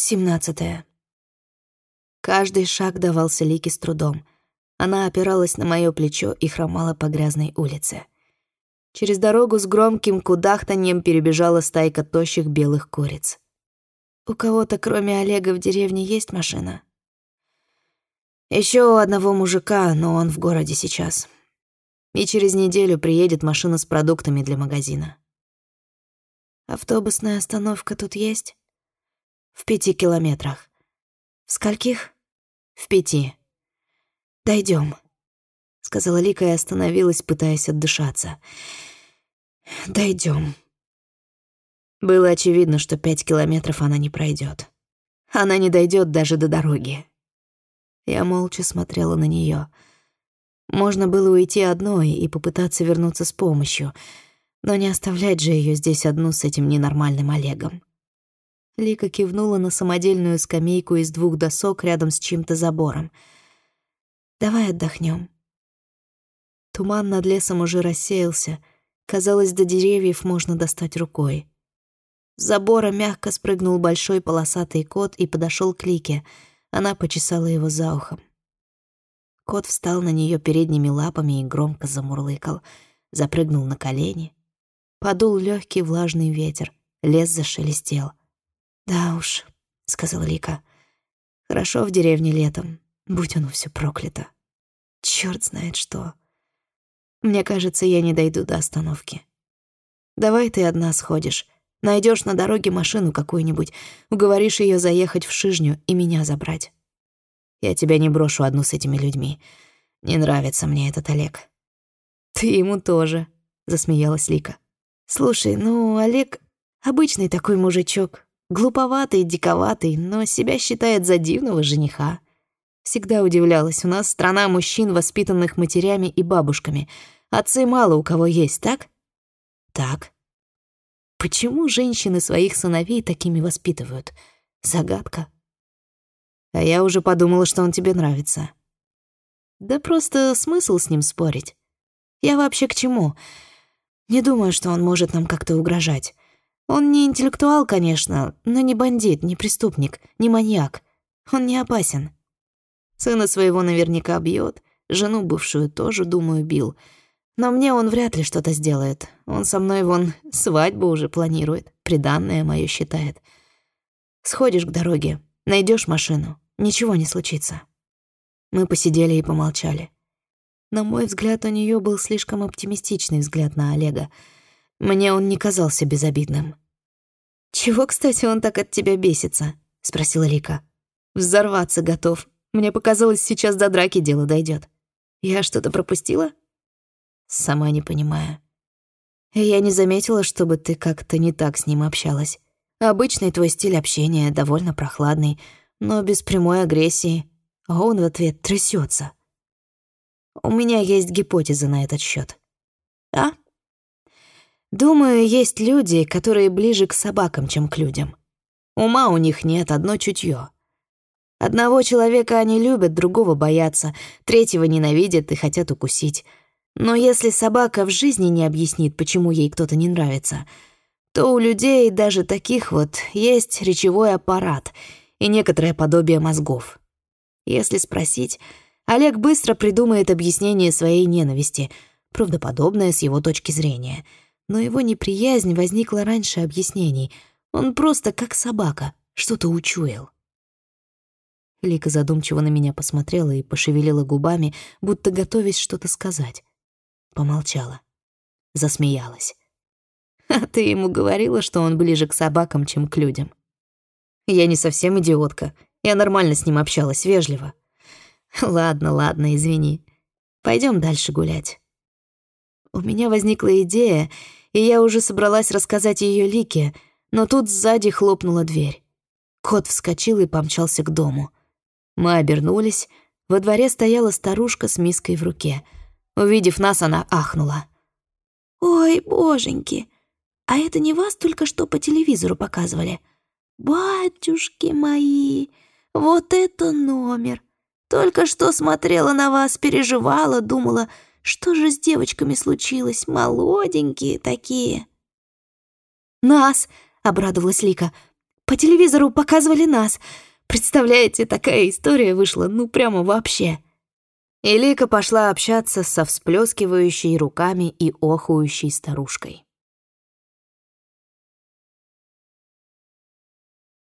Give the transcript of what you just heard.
Семнадцатое. Каждый шаг давался Лике с трудом. Она опиралась на моё плечо и хромала по грязной улице. Через дорогу с громким кудахтаньем перебежала стайка тощих белых куриц. «У кого-то, кроме Олега, в деревне есть машина?» Еще у одного мужика, но он в городе сейчас. И через неделю приедет машина с продуктами для магазина. Автобусная остановка тут есть? В пяти километрах. В скольких? В пяти. Дойдем, сказала Лика и остановилась, пытаясь отдышаться. Дойдем. Было очевидно, что пять километров она не пройдет. Она не дойдет даже до дороги. Я молча смотрела на нее. Можно было уйти одной и попытаться вернуться с помощью — но не оставлять же ее здесь одну с этим ненормальным Олегом. Лика кивнула на самодельную скамейку из двух досок рядом с чьим-то забором. «Давай отдохнем. Туман над лесом уже рассеялся. Казалось, до деревьев можно достать рукой. С забора мягко спрыгнул большой полосатый кот и подошел к Лике. Она почесала его за ухом. Кот встал на нее передними лапами и громко замурлыкал. Запрыгнул на колени. Подул легкий влажный ветер, лес зашелестел. «Да уж», — сказала Лика, — «хорошо в деревне летом, будь оно все проклято. Черт знает что. Мне кажется, я не дойду до остановки. Давай ты одна сходишь, найдешь на дороге машину какую-нибудь, уговоришь ее заехать в Шижню и меня забрать. Я тебя не брошу одну с этими людьми. Не нравится мне этот Олег». «Ты ему тоже», — засмеялась Лика. Слушай, ну, Олег обычный такой мужичок. Глуповатый, диковатый, но себя считает за дивного жениха. Всегда удивлялась, у нас страна мужчин, воспитанных матерями и бабушками. Отцы мало у кого есть, так? Так. Почему женщины своих сыновей такими воспитывают? Загадка. А я уже подумала, что он тебе нравится. Да просто смысл с ним спорить. Я вообще к чему? Не думаю, что он может нам как-то угрожать. Он не интеллектуал, конечно, но не бандит, не преступник, не маньяк. Он не опасен. Сына своего наверняка бьет, жену бывшую тоже, думаю, бил. Но мне он вряд ли что-то сделает. Он со мной вон свадьбу уже планирует, приданное моё считает. Сходишь к дороге, найдешь машину, ничего не случится. Мы посидели и помолчали. На мой взгляд, у нее был слишком оптимистичный взгляд на Олега. Мне он не казался безобидным. «Чего, кстати, он так от тебя бесится?» — спросила Лика. «Взорваться готов. Мне показалось, сейчас до драки дело дойдет. Я что-то пропустила?» «Сама не понимаю. Я не заметила, чтобы ты как-то не так с ним общалась. Обычный твой стиль общения довольно прохладный, но без прямой агрессии, а он в ответ трясется. У меня есть гипотеза на этот счет. А? Думаю, есть люди, которые ближе к собакам, чем к людям. Ума у них нет, одно чутье. Одного человека они любят, другого боятся, третьего ненавидят и хотят укусить. Но если собака в жизни не объяснит, почему ей кто-то не нравится, то у людей, даже таких вот, есть речевой аппарат и некоторое подобие мозгов. Если спросить, Олег быстро придумает объяснение своей ненависти, правдоподобное с его точки зрения. Но его неприязнь возникла раньше объяснений. Он просто как собака, что-то учуял. Лика задумчиво на меня посмотрела и пошевелила губами, будто готовясь что-то сказать. Помолчала. Засмеялась. «А ты ему говорила, что он ближе к собакам, чем к людям?» «Я не совсем идиотка. Я нормально с ним общалась, вежливо. Ладно, ладно, извини. Пойдем дальше гулять. У меня возникла идея, и я уже собралась рассказать ее Лике, но тут сзади хлопнула дверь. Кот вскочил и помчался к дому. Мы обернулись. Во дворе стояла старушка с миской в руке. Увидев нас, она ахнула. «Ой, боженьки, а это не вас только что по телевизору показывали? Батюшки мои, вот это номер! Только что смотрела на вас, переживала, думала, что же с девочками случилось, молоденькие такие». «Нас!» — обрадовалась Лика. По телевизору показывали нас. Представляете, такая история вышла, ну прямо вообще. И Лика пошла общаться со всплескивающей руками и охующей старушкой.